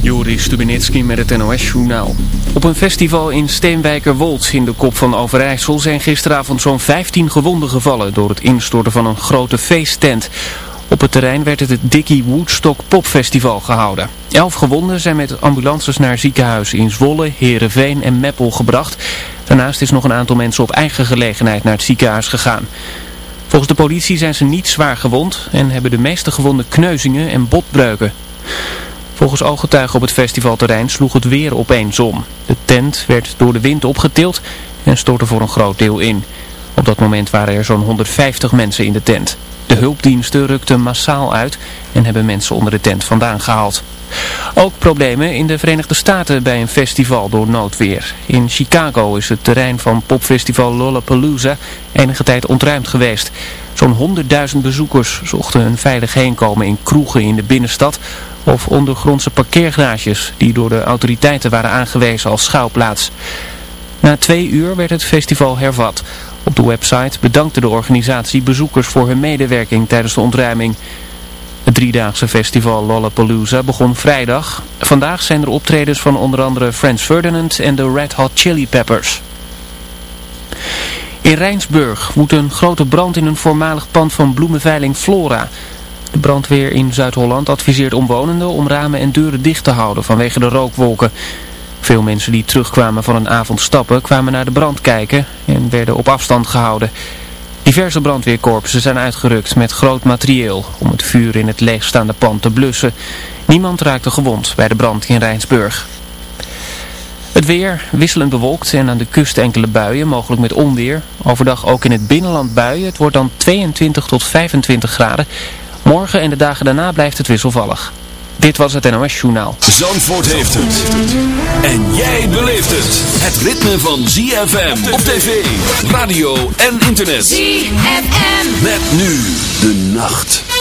Joris Stubenitski met het NOS-journaal. Op een festival in Steenwijkerwold in de kop van Overijssel zijn gisteravond zo'n 15 gewonden gevallen door het instorten van een grote feesttent. Op het terrein werd het het Dickie Woodstock Popfestival gehouden. Elf gewonden zijn met ambulances naar ziekenhuizen in Zwolle, Heerenveen en Meppel gebracht. Daarnaast is nog een aantal mensen op eigen gelegenheid naar het ziekenhuis gegaan. Volgens de politie zijn ze niet zwaar gewond en hebben de meeste gewonden kneuzingen en botbreuken. Volgens ooggetuigen op het festivalterrein sloeg het weer opeens om. De tent werd door de wind opgetild en stortte voor een groot deel in. Op dat moment waren er zo'n 150 mensen in de tent. De hulpdiensten rukten massaal uit en hebben mensen onder de tent vandaan gehaald. Ook problemen in de Verenigde Staten bij een festival door noodweer. In Chicago is het terrein van popfestival Lollapalooza enige tijd ontruimd geweest. Zo'n 100.000 bezoekers zochten een veilig heenkomen in kroegen in de binnenstad of ondergrondse parkeergarages die door de autoriteiten waren aangewezen als schouwplaats. Na twee uur werd het festival hervat. Op de website bedankte de organisatie bezoekers voor hun medewerking tijdens de ontruiming. Het driedaagse festival Lollapalooza begon vrijdag. Vandaag zijn er optredens van onder andere Frans Ferdinand en de Red Hot Chili Peppers. In Rijnsburg woedt een grote brand in een voormalig pand van bloemenveiling Flora. De brandweer in Zuid-Holland adviseert omwonenden om ramen en deuren dicht te houden vanwege de rookwolken. Veel mensen die terugkwamen van een avond stappen kwamen naar de brand kijken en werden op afstand gehouden. Diverse brandweerkorpsen zijn uitgerukt met groot materieel om het vuur in het leegstaande pand te blussen. Niemand raakte gewond bij de brand in Rijnsburg. Het weer wisselend bewolkt en aan de kust enkele buien, mogelijk met onweer. Overdag ook in het binnenland buien. Het wordt dan 22 tot 25 graden. Morgen en de dagen daarna blijft het wisselvallig. Dit was het NOS Journaal. Zandvoort heeft het. En jij beleeft het. Het ritme van ZFM op tv, radio en internet. ZFM. Met nu de nacht.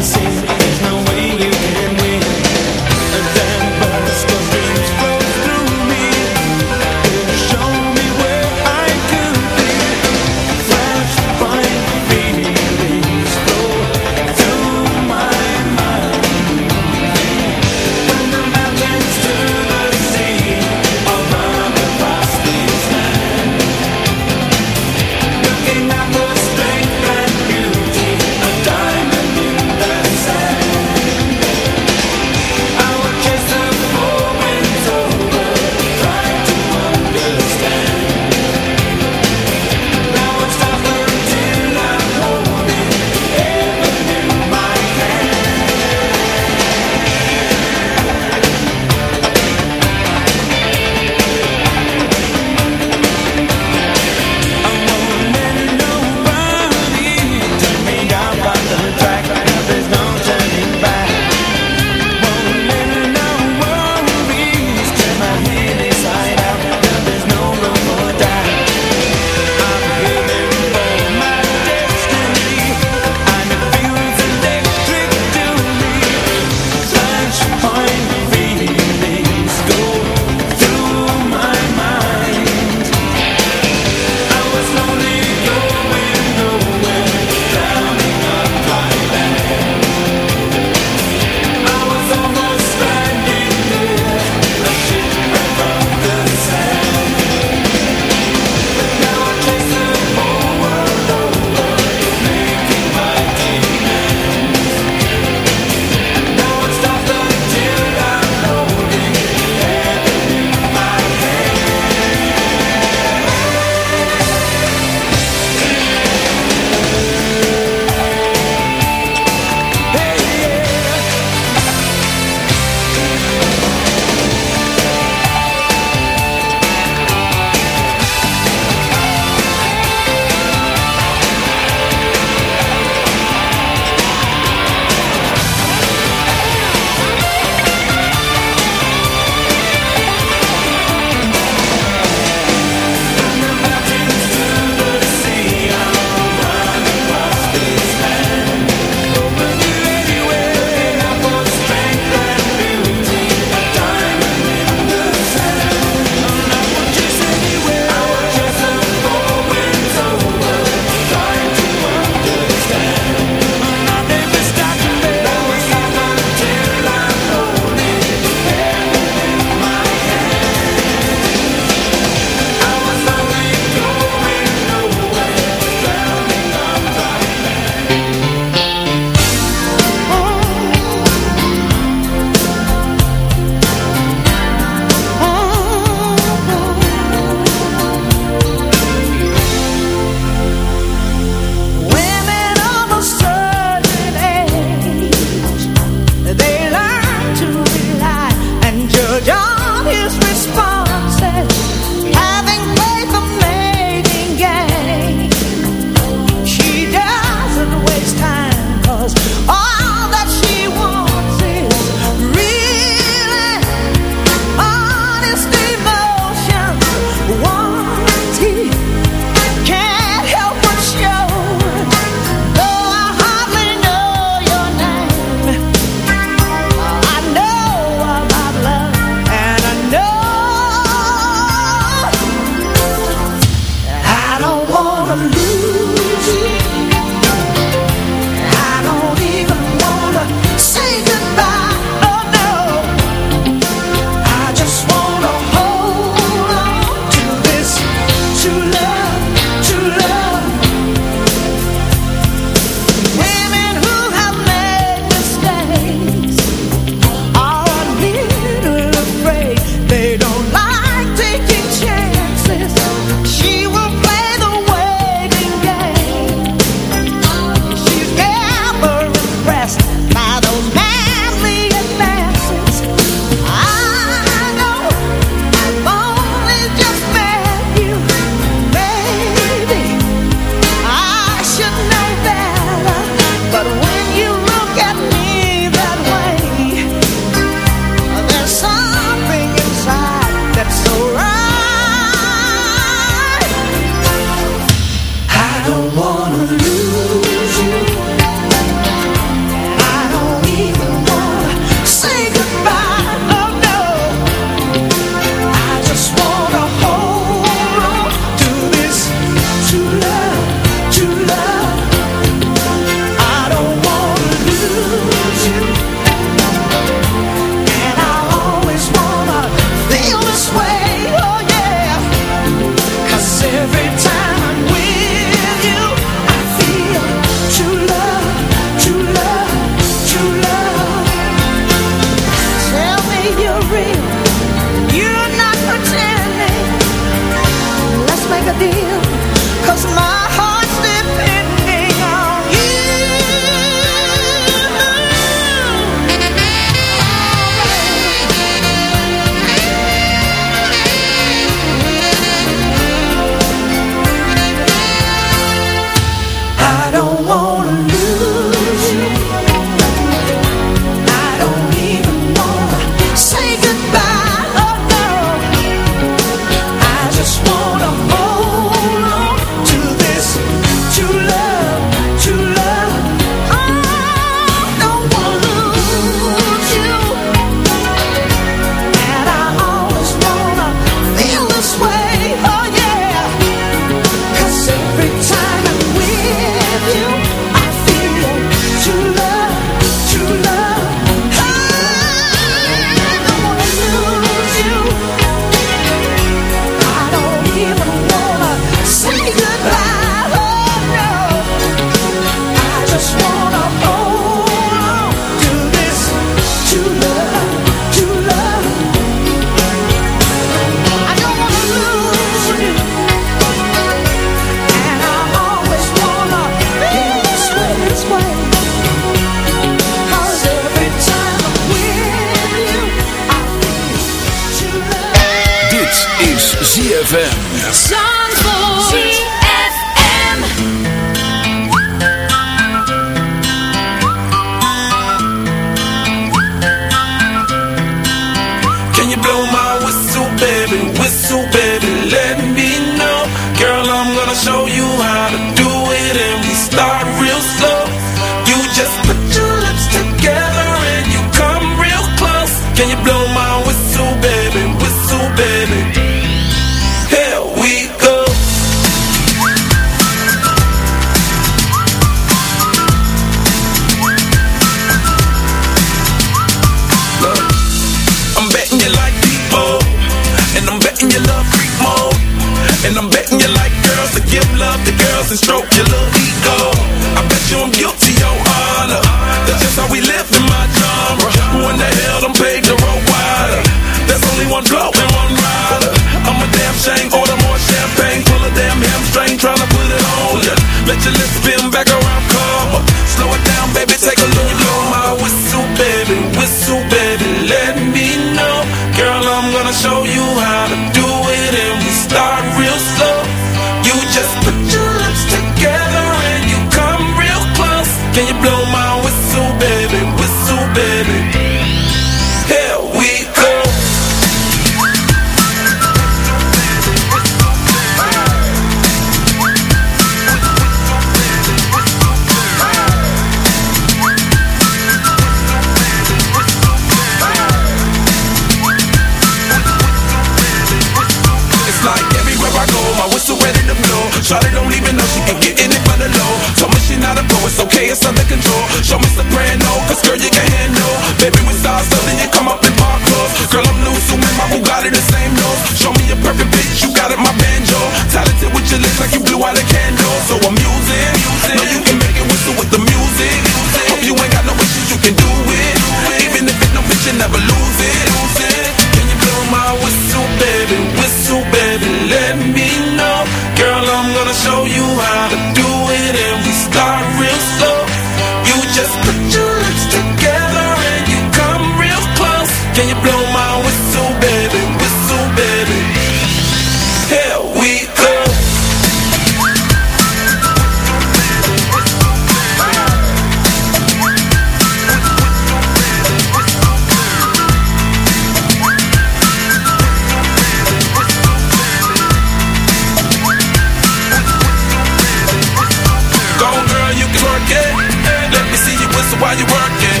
how you work it.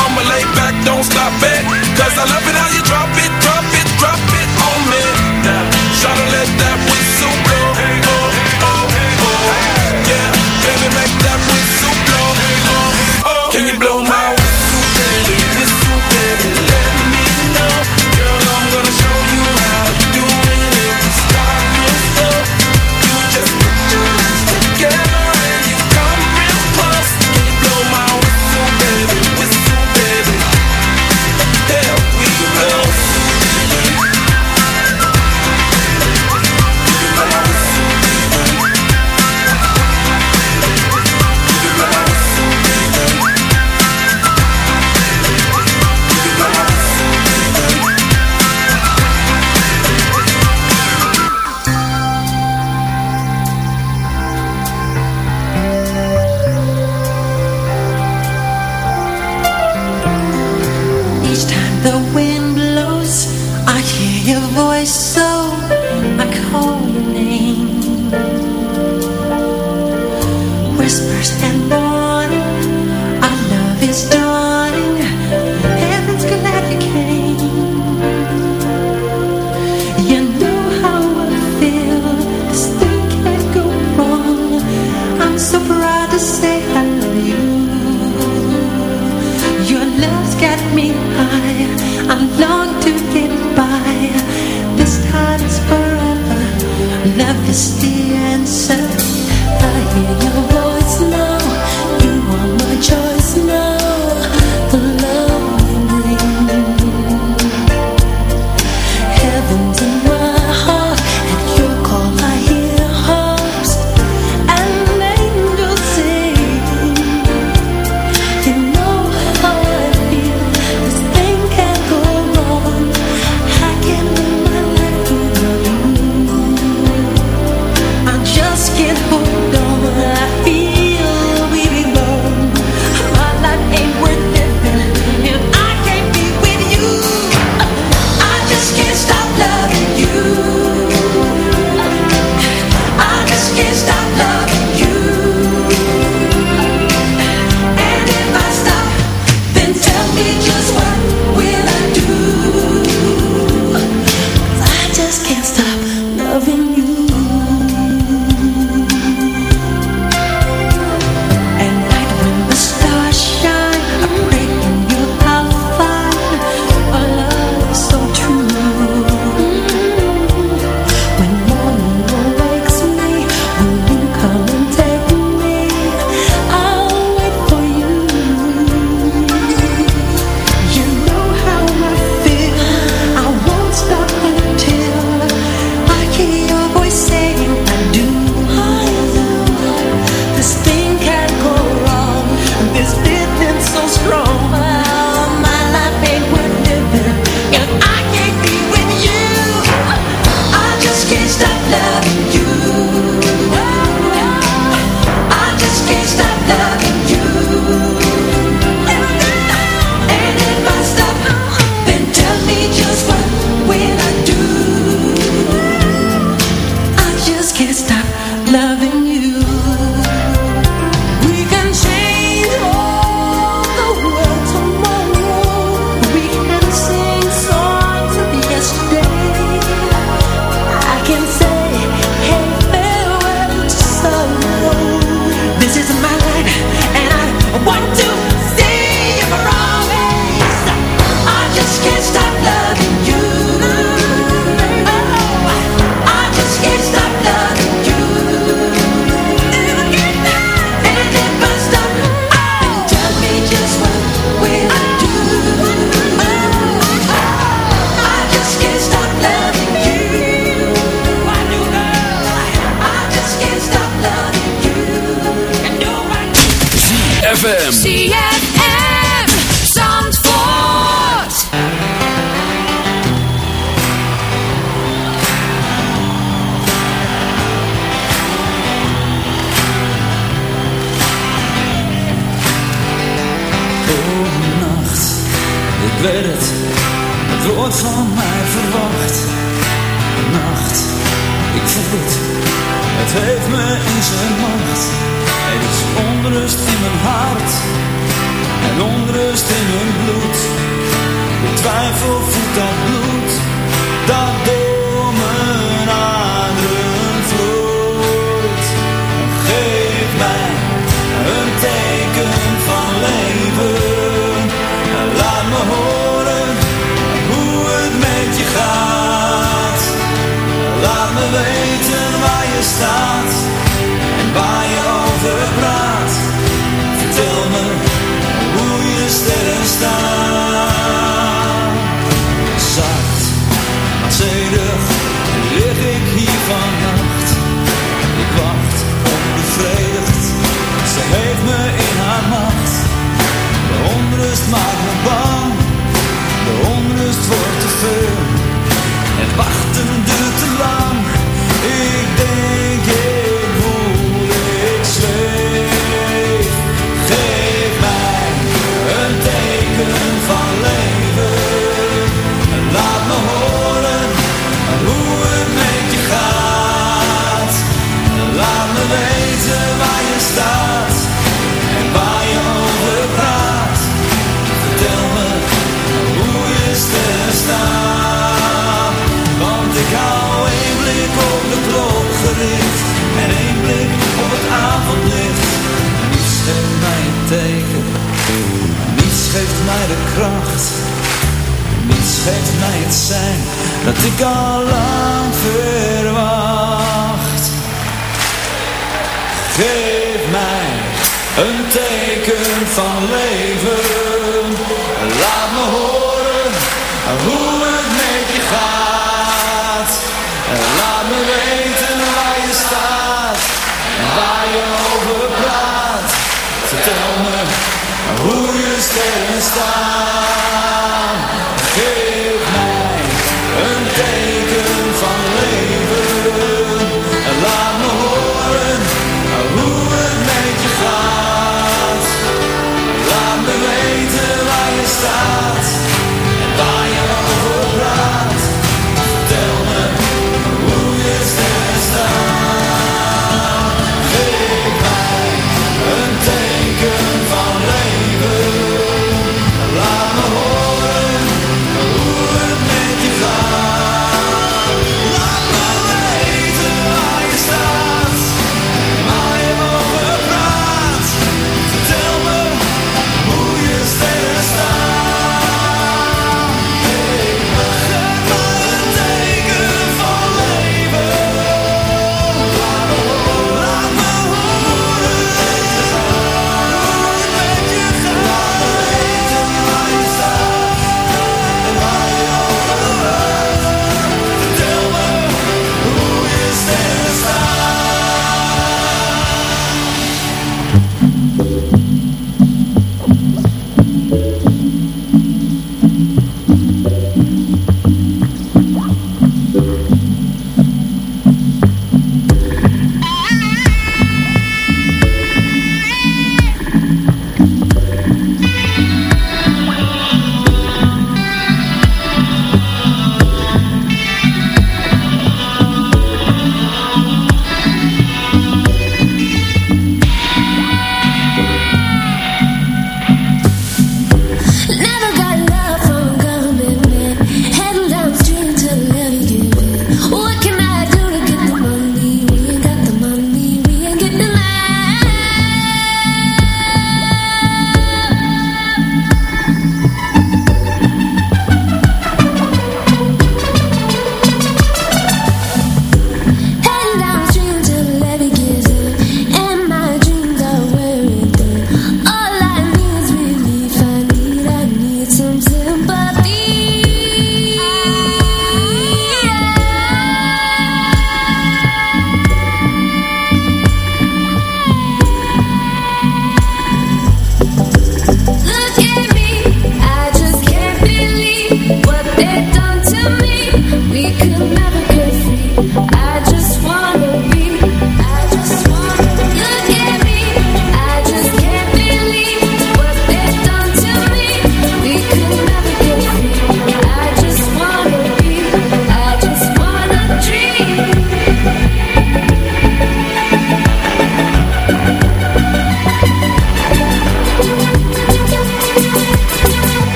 I'ma lay back, don't stop it. Cause I love it how you drop it, drop it, drop it on me. Now, shut let that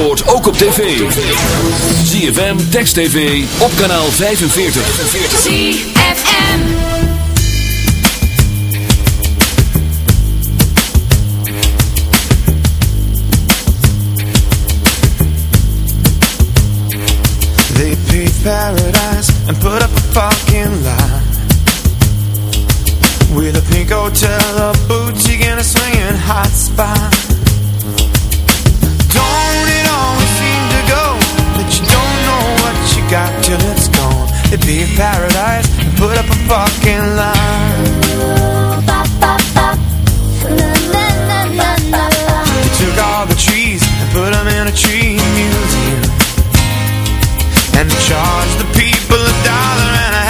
Zandvoort ook op tv. ZFM, Text TV, op kanaal 45. ZFM. They paved paradise and put up a fucking line With a pink hotel, a boutique and a swinging hot spot till it's gone. They paved paradise and put up a fucking line. They took all the trees and put them in a tree museum. And charge the people a dollar and a half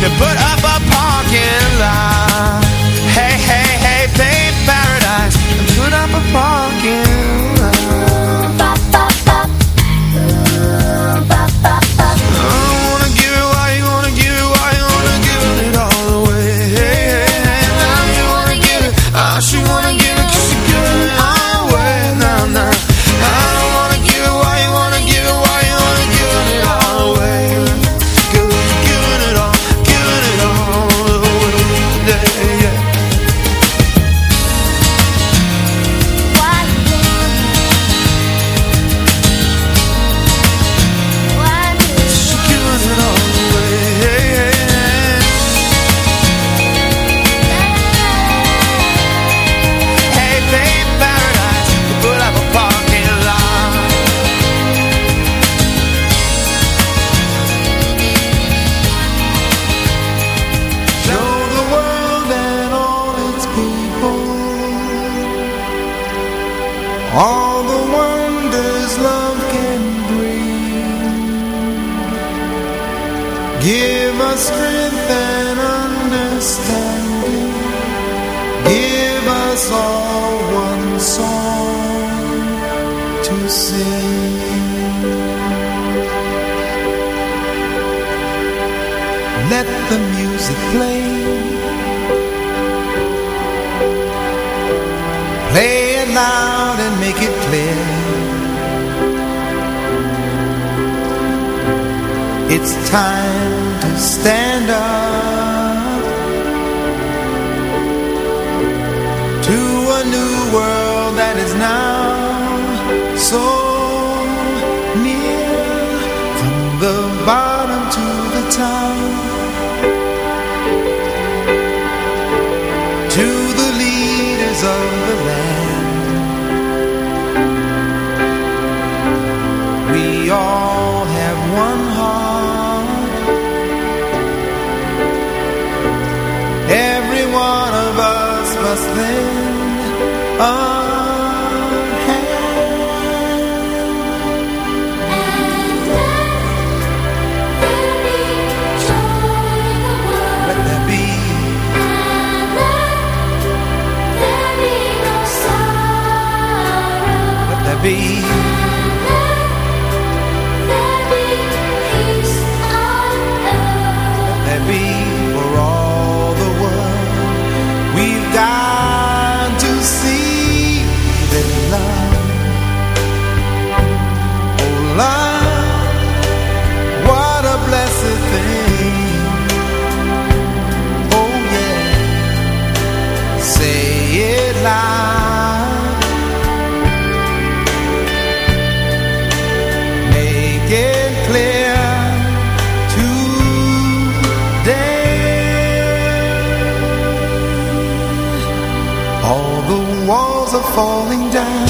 to put up a parking lot. Hey, hey, hey, pay paradise. And put up a parking All one song to sing. Let the music play. Play it loud and make it clear. It's time to stand up falling down.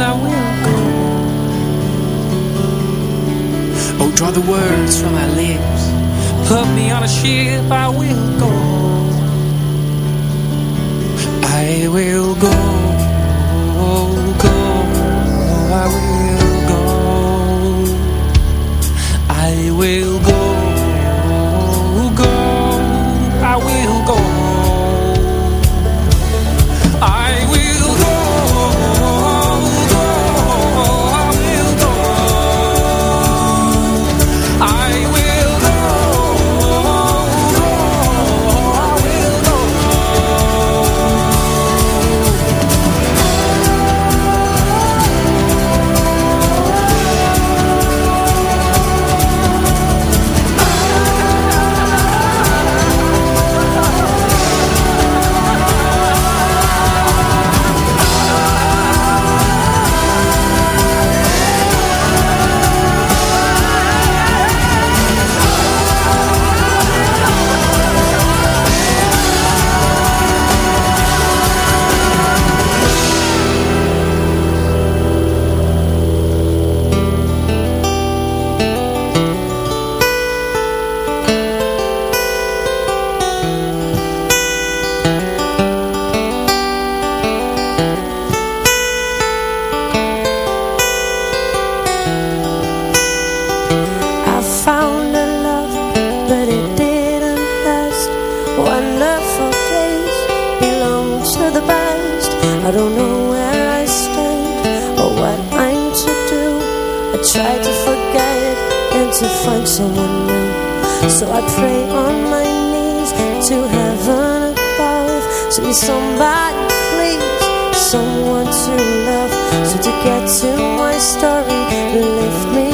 I will go. Oh, draw the words from my lips, put me on a ship, I will go. I will go, go, I will go. I will go, go, I will go. I don't know where I stand or what I'm to do. I try to forget and to find someone new. So I pray on my knees to heaven above. Send somebody, please, someone to love. So to get to my story, lift me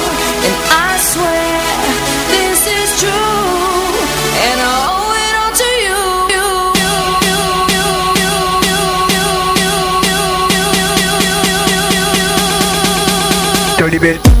baby.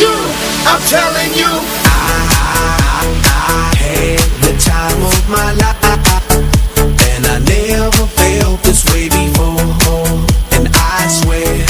you, I'm telling you. I, I, I had the time of my life, and I never felt this way before. And I swear.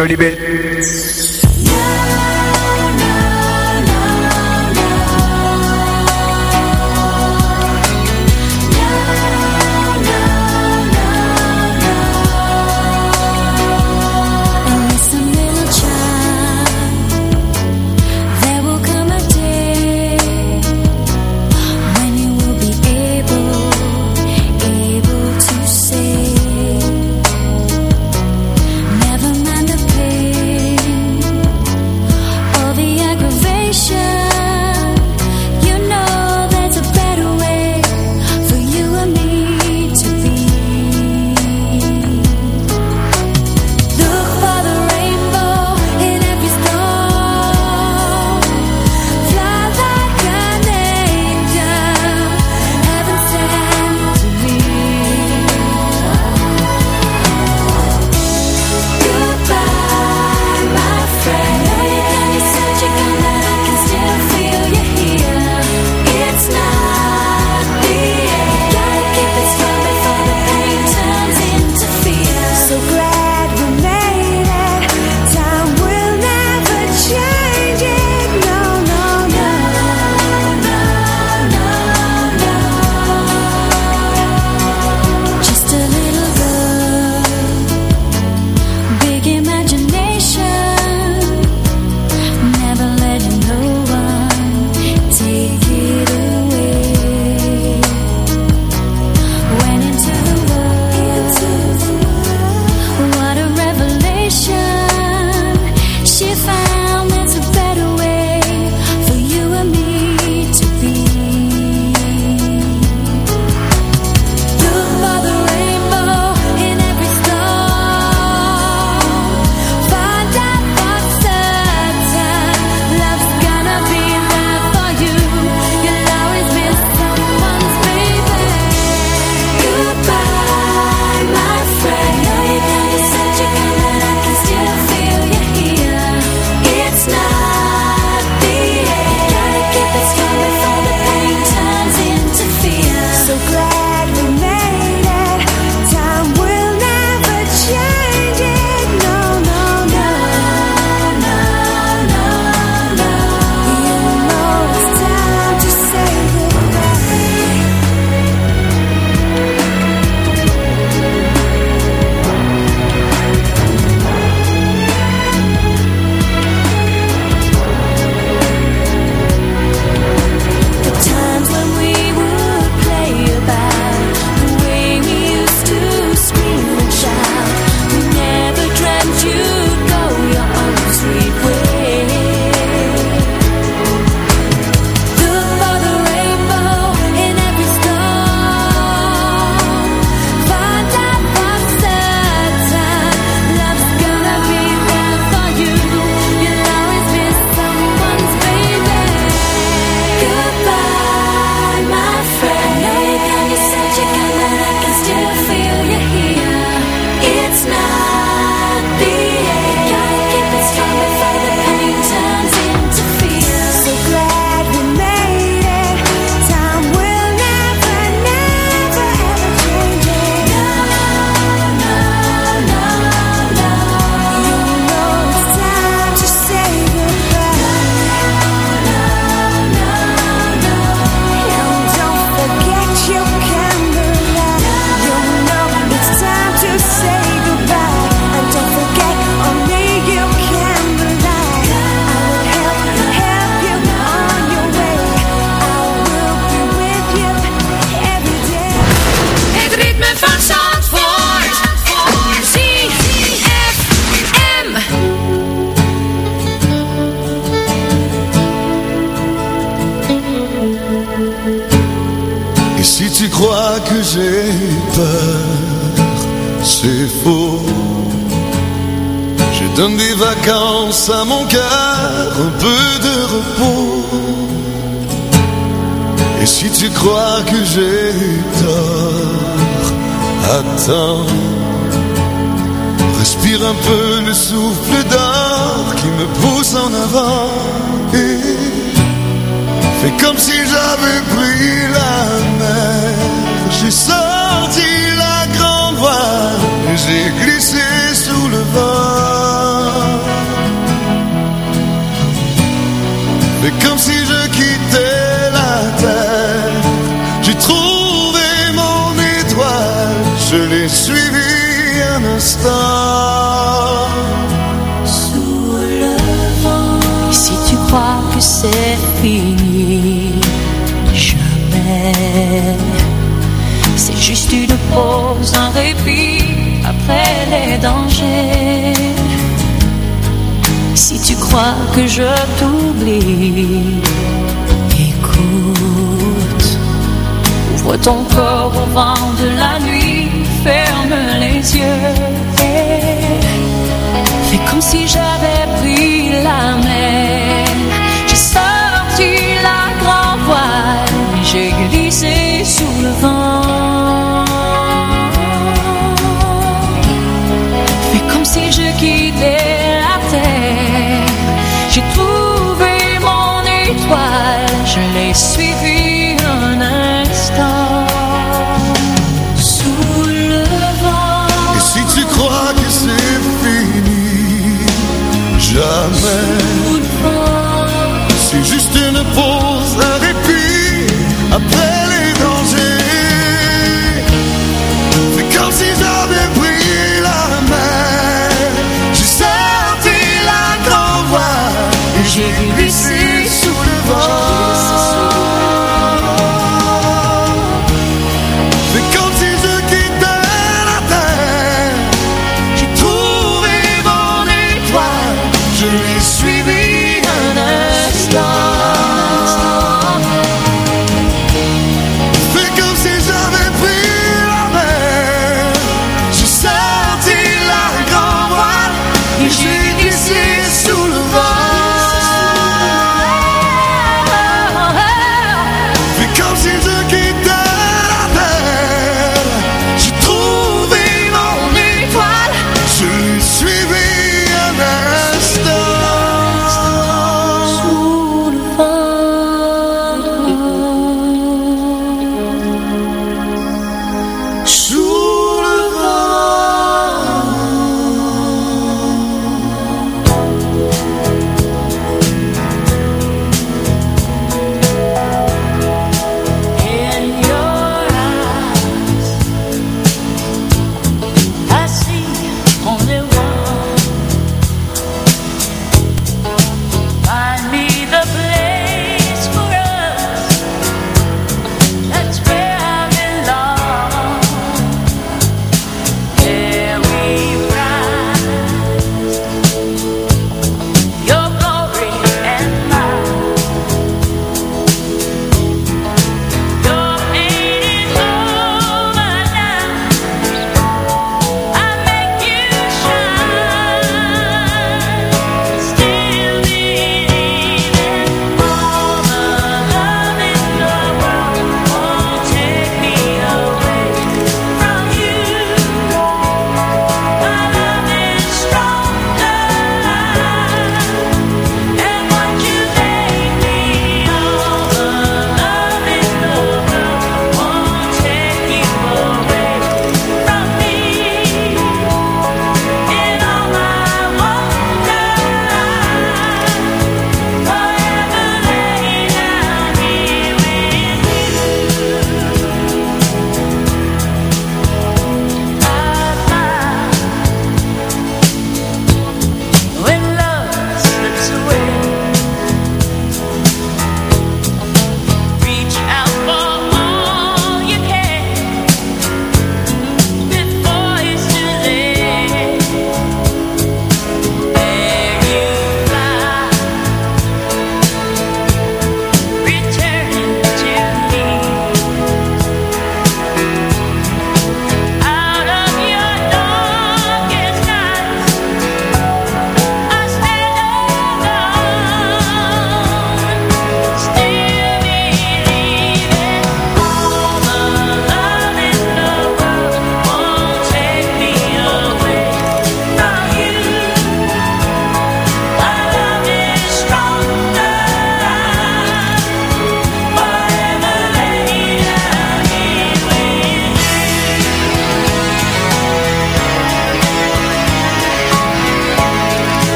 Dirty bit. Si tu crois que je t'oublie, écoute. Ouvre ton corps au vent de la nuit, ferme les yeux et fais comme si j'avais pris la mer. sweet.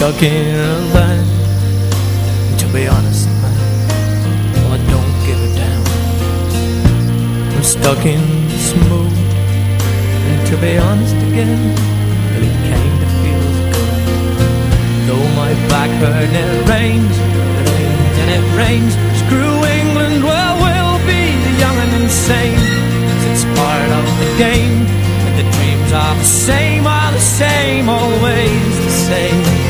Stuck in a van To be honest, man I don't give a damn. I'm stuck in this mood. And to be honest again It kinda feels good. Though my back hurt and it rains It rains and it rains. Screw England, well we'll be the young and insane. It's part of the game And the dreams are the same Are the same, always the same